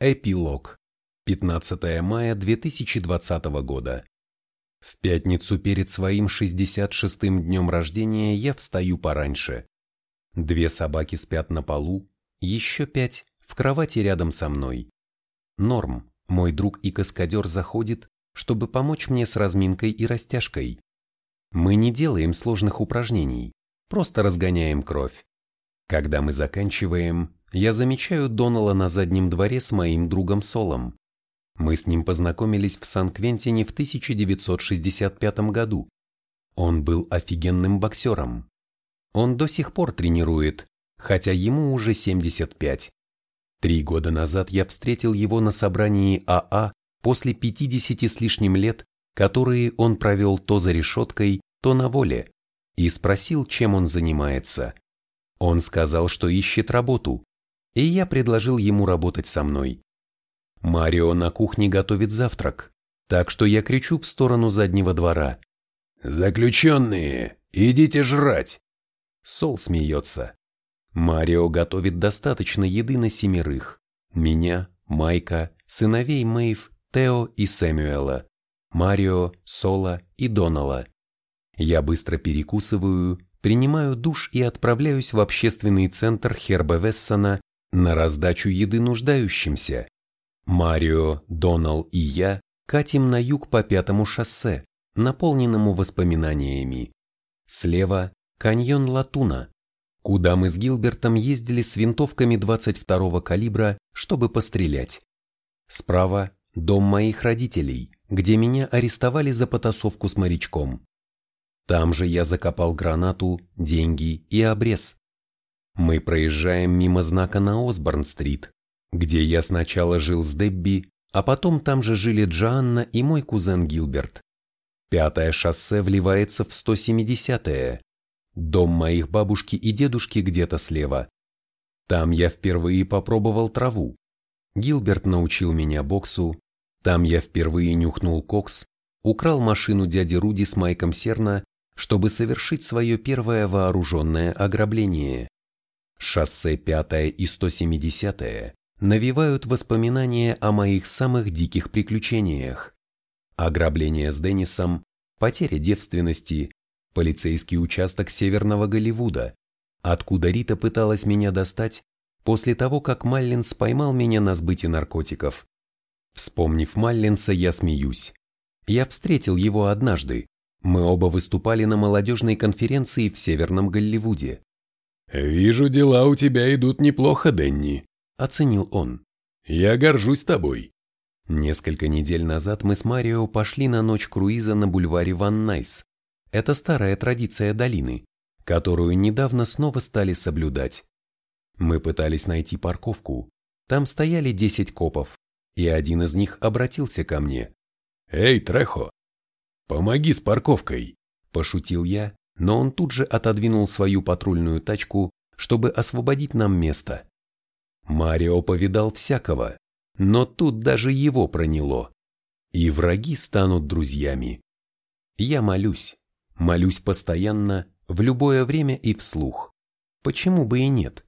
Эпилог. 15 мая 2020 года. В пятницу перед своим 66-м днем рождения я встаю пораньше. Две собаки спят на полу, еще пять в кровати рядом со мной. Норм, мой друг и каскадер заходит, чтобы помочь мне с разминкой и растяжкой. Мы не делаем сложных упражнений, просто разгоняем кровь. Когда мы заканчиваем, я замечаю Донала на заднем дворе с моим другом Солом. Мы с ним познакомились в Сан-Квентине в 1965 году. Он был офигенным боксером. Он до сих пор тренирует, хотя ему уже 75. Три года назад я встретил его на собрании АА после 50 с лишним лет, которые он провел то за решеткой, то на воле, и спросил, чем он занимается. Он сказал, что ищет работу, и я предложил ему работать со мной. Марио на кухне готовит завтрак, так что я кричу в сторону заднего двора. «Заключенные, идите жрать!» Сол смеется. Марио готовит достаточно еды на семерых. Меня, Майка, сыновей Мэйв, Тео и Сэмюэла, Марио, Сола и Донала. Я быстро перекусываю, принимаю душ и отправляюсь в общественный центр Херба Вессона на раздачу еды нуждающимся. Марио, Донал и я катим на юг по пятому шоссе, наполненному воспоминаниями. Слева – каньон Латуна, куда мы с Гилбертом ездили с винтовками 22-го калибра, чтобы пострелять. Справа – дом моих родителей, где меня арестовали за потасовку с морячком. Там же я закопал гранату, деньги и обрез. Мы проезжаем мимо знака на Осборн-стрит, где я сначала жил с Дебби, а потом там же жили Джоанна и мой кузен Гилберт. Пятое шоссе вливается в 170-е. Дом моих бабушки и дедушки где-то слева. Там я впервые попробовал траву. Гилберт научил меня боксу. Там я впервые нюхнул кокс, украл машину дяди Руди с Майком Серна, чтобы совершить свое первое вооруженное ограбление. Шоссе 5 и 170 навевают воспоминания о моих самых диких приключениях. Ограбление с Деннисом, потеря девственности, полицейский участок Северного Голливуда, откуда Рита пыталась меня достать после того, как Маллинс поймал меня на сбыте наркотиков. Вспомнив Маллинса, я смеюсь. Я встретил его однажды. Мы оба выступали на молодежной конференции в Северном Голливуде. «Вижу, дела у тебя идут неплохо, Денни», — оценил он. «Я горжусь тобой». Несколько недель назад мы с Марио пошли на ночь круиза на бульваре Ван Найс. Это старая традиция долины, которую недавно снова стали соблюдать. Мы пытались найти парковку. Там стояли 10 копов, и один из них обратился ко мне. «Эй, Трехо, помоги с парковкой», – пошутил я, но он тут же отодвинул свою патрульную тачку, чтобы освободить нам место. Марио повидал всякого, но тут даже его проняло. И враги станут друзьями. Я молюсь, молюсь постоянно, в любое время и вслух. Почему бы и нет?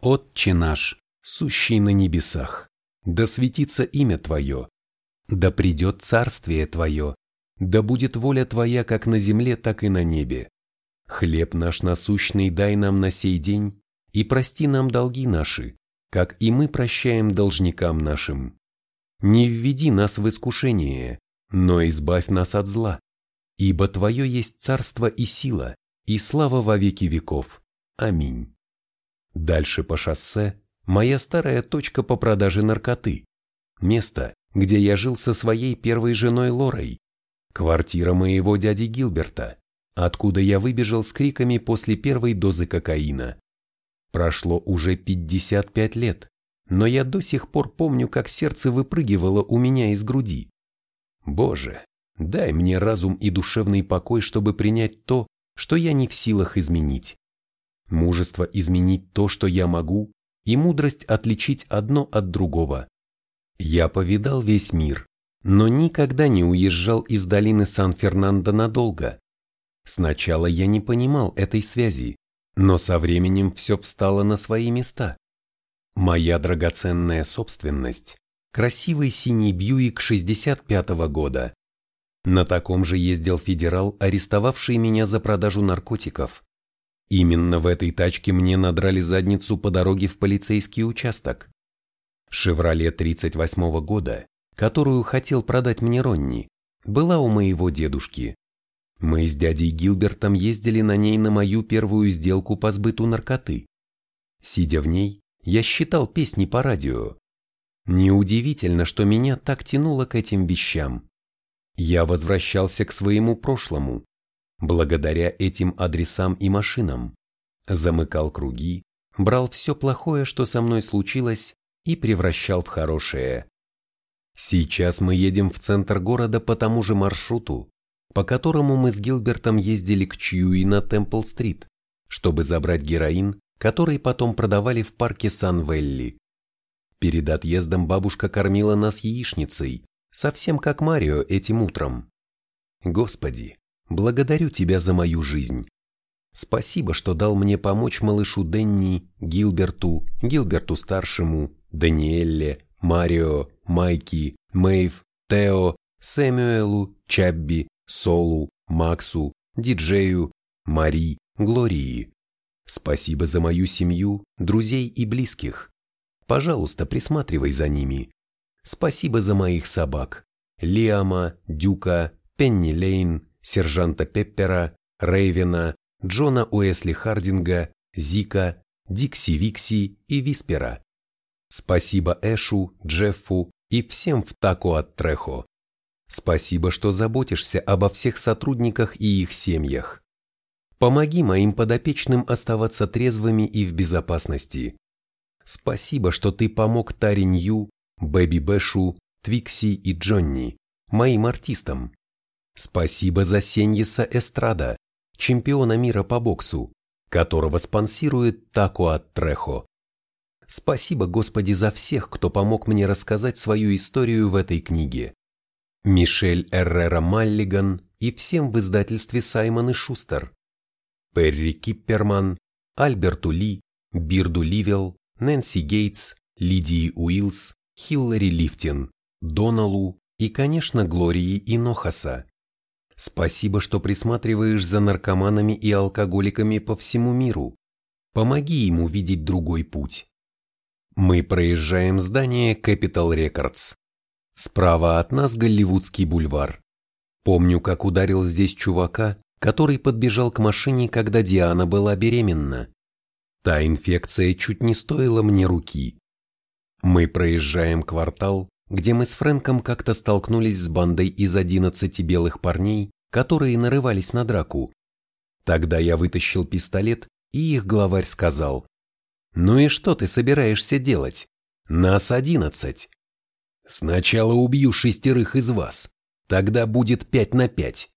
Отче наш, сущий на небесах, да светится имя Твое, да придет царствие Твое, да будет воля Твоя как на земле, так и на небе. Хлеб наш насущный дай нам на сей день, и прости нам долги наши, как и мы прощаем должникам нашим. Не введи нас в искушение, но избавь нас от зла, ибо Твое есть царство и сила, и слава во веки веков. Аминь. Дальше по шоссе моя старая точка по продаже наркоты, место, где я жил со своей первой женой Лорой, Квартира моего дяди Гилберта, откуда я выбежал с криками после первой дозы кокаина. Прошло уже 55 лет, но я до сих пор помню, как сердце выпрыгивало у меня из груди. Боже, дай мне разум и душевный покой, чтобы принять то, что я не в силах изменить. Мужество изменить то, что я могу, и мудрость отличить одно от другого. Я повидал весь мир, но никогда не уезжал из долины Сан-Фернандо надолго. Сначала я не понимал этой связи, но со временем все встало на свои места. Моя драгоценная собственность – красивый синий Бьюик 65-го года. На таком же ездил федерал, арестовавший меня за продажу наркотиков. Именно в этой тачке мне надрали задницу по дороге в полицейский участок. «Шевроле» 38-го года, которую хотел продать мне Ронни, была у моего дедушки. Мы с дядей Гилбертом ездили на ней на мою первую сделку по сбыту наркоты. Сидя в ней, я считал песни по радио. Неудивительно, что меня так тянуло к этим вещам. Я возвращался к своему прошлому, благодаря этим адресам и машинам. Замыкал круги, брал все плохое, что со мной случилось, и превращал в хорошее. Сейчас мы едем в центр города по тому же маршруту, по которому мы с Гилбертом ездили к Чьюи на Темпл-стрит, чтобы забрать героин который потом продавали в парке Сан-Велли. Перед отъездом бабушка кормила нас яичницей, совсем как Марио этим утром. Господи, благодарю Тебя за мою жизнь. Спасибо, что дал мне помочь малышу Денни, Гилберту, Гилберту-старшему, Даниэлле, Марио, Майки, Мэйв, Тео, Сэмюэлу, Чабби, Солу, Максу, Диджею, Мари, Глории. Спасибо за мою семью, друзей и близких. Пожалуйста, присматривай за ними. Спасибо за моих собак. Лиама, Дюка, Пенни Лейн, сержанта Пеппера, Рейвена, Джона Уэсли Хардинга, Зика, Дикси Викси и Виспера. Спасибо Эшу, Джеффу и всем в Тако от Трехо. Спасибо, что заботишься обо всех сотрудниках и их семьях. Помоги моим подопечным оставаться трезвыми и в безопасности. Спасибо, что ты помог Тари Нью, Бэби Бэшу, Твикси и Джонни, моим артистам. Спасибо за Сеньеса Эстрада, чемпиона мира по боксу, которого спонсирует Тако от Трехо. Спасибо, Господи, за всех, кто помог мне рассказать свою историю в этой книге. Мишель Эррера Маллиган и всем в издательстве Саймон и Шустер. Перри Кипперман, Альберту Ли, Бирду Ливел, Нэнси Гейтс, Лидии Уилс, Хиллари Лифтин, Доналу и, конечно, Глории Инохаса. Спасибо, что присматриваешь за наркоманами и алкоголиками по всему миру. Помоги им увидеть другой путь. Мы проезжаем здание Capital Records. Справа от нас Голливудский бульвар. Помню, как ударил здесь чувака, который подбежал к машине, когда Диана была беременна. Та инфекция чуть не стоила мне руки. Мы проезжаем квартал, где мы с Фрэнком как-то столкнулись с бандой из одиннадцати белых парней, которые нарывались на драку. Тогда я вытащил пистолет, и их главарь сказал, «Ну и что ты собираешься делать? Нас одиннадцать. Сначала убью шестерых из вас, тогда будет пять на пять.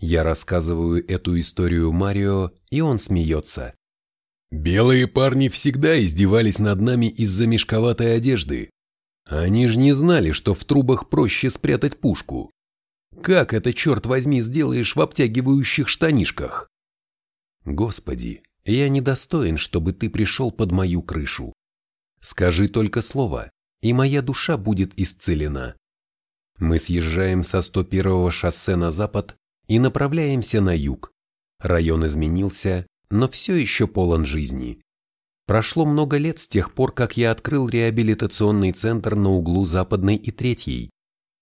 Я рассказываю эту историю Марио, и он смеется. Белые парни всегда издевались над нами из-за мешковатой одежды. Они же не знали, что в трубах проще спрятать пушку. Как это, черт возьми, сделаешь в обтягивающих штанишках? Господи, я недостоин, чтобы ты пришел под мою крышу. Скажи только слово, и моя душа будет исцелена. Мы съезжаем со 101-го шоссе на запад и направляемся на юг. Район изменился, но все еще полон жизни. Прошло много лет с тех пор, как я открыл реабилитационный центр на углу Западной и Третьей.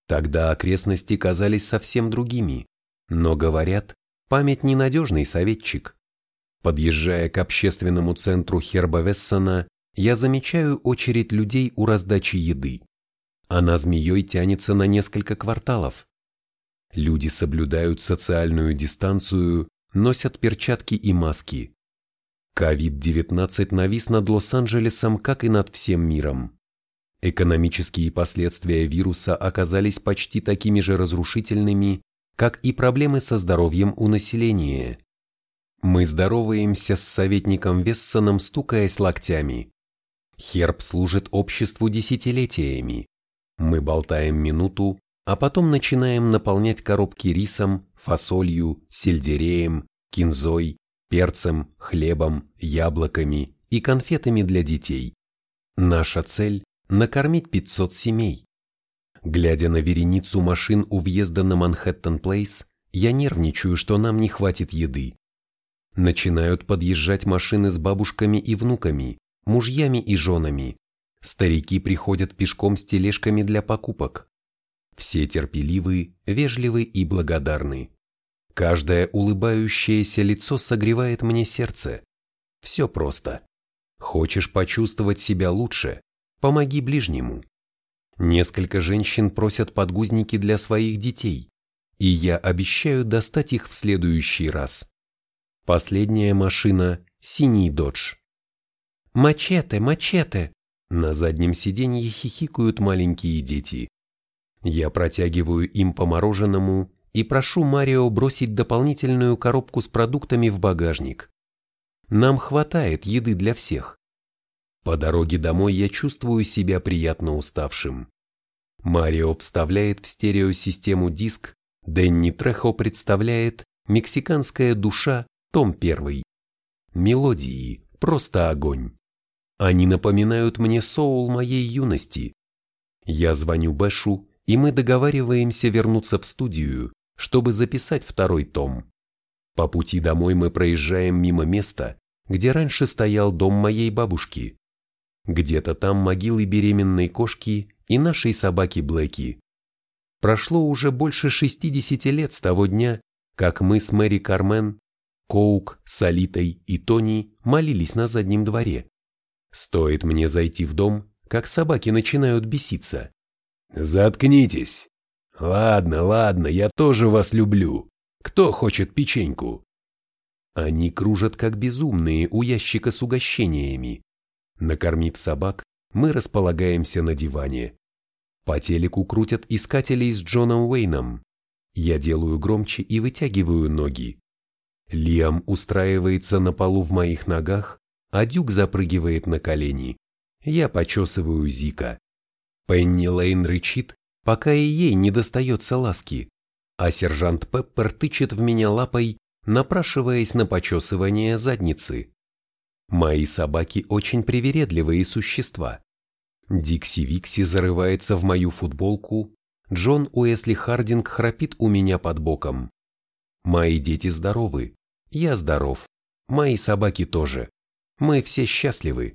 Тогда окрестности казались совсем другими, но, говорят, память ненадежный советчик. Подъезжая к общественному центру Херба Вессона, я замечаю очередь людей у раздачи еды. Она змеей тянется на несколько кварталов. Люди соблюдают социальную дистанцию, носят перчатки и маски. COVID-19 навис над Лос-Анджелесом, как и над всем миром. Экономические последствия вируса оказались почти такими же разрушительными, как и проблемы со здоровьем у населения. Мы здороваемся с советником Вессоном, стукаясь локтями. Херб служит обществу десятилетиями. Мы болтаем минуту, а потом начинаем наполнять коробки рисом, фасолью, сельдереем, кинзой, перцем, хлебом, яблоками и конфетами для детей. Наша цель – накормить 500 семей. Глядя на вереницу машин у въезда на Манхэттен-Плейс, я нервничаю, что нам не хватит еды. Начинают подъезжать машины с бабушками и внуками, мужьями и женами. Старики приходят пешком с тележками для покупок. Все терпеливы, вежливы и благодарны. Каждое улыбающееся лицо согревает мне сердце. Все просто. Хочешь почувствовать себя лучше? Помоги ближнему. Несколько женщин просят подгузники для своих детей, и я обещаю достать их в следующий раз. Последняя машина – синий додж. «Мачете, мачете!» На заднем сиденье хихикают маленькие дети. Я протягиваю им по мороженому и прошу Марио бросить дополнительную коробку с продуктами в багажник. Нам хватает еды для всех. По дороге домой я чувствую себя приятно уставшим. Марио вставляет в стереосистему диск, Дэнни Трехо представляет «Мексиканская душа», том 1. Мелодии, просто огонь. Они напоминают мне соул моей юности. Я звоню Бэшу, и мы договариваемся вернуться в студию, чтобы записать второй том. По пути домой мы проезжаем мимо места, где раньше стоял дом моей бабушки. Где-то там могилы беременной кошки и нашей собаки Блэки. Прошло уже больше 60 лет с того дня, как мы с Мэри Кармен, Коук, Солитой и Тони молились на заднем дворе. Стоит мне зайти в дом, как собаки начинают беситься. «Заткнитесь!» «Ладно, ладно, я тоже вас люблю. Кто хочет печеньку?» Они кружат как безумные у ящика с угощениями. Накормив собак, мы располагаемся на диване. По телеку крутят искателей с Джоном Уэйном. Я делаю громче и вытягиваю ноги. Лиам устраивается на полу в моих ногах, а Дюк запрыгивает на колени. Я почесываю Зика. Пенни Лейн рычит, пока и ей не достается ласки, а сержант Пеппер тычет в меня лапой, напрашиваясь на почесывание задницы. Мои собаки очень привередливые существа. Дикси Викси зарывается в мою футболку, Джон Уэсли Хардинг храпит у меня под боком. Мои дети здоровы, я здоров, мои собаки тоже. Мы все счастливы.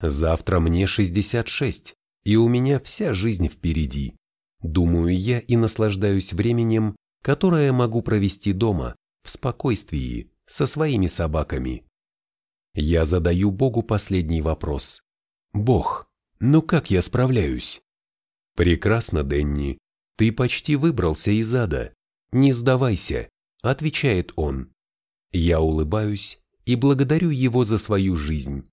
Завтра мне 66, и у меня вся жизнь впереди. Думаю я и наслаждаюсь временем, которое могу провести дома, в спокойствии, со своими собаками. Я задаю Богу последний вопрос. Бог, ну как я справляюсь? Прекрасно, Денни. Ты почти выбрался из ада. Не сдавайся, отвечает он. Я улыбаюсь и благодарю его за свою жизнь.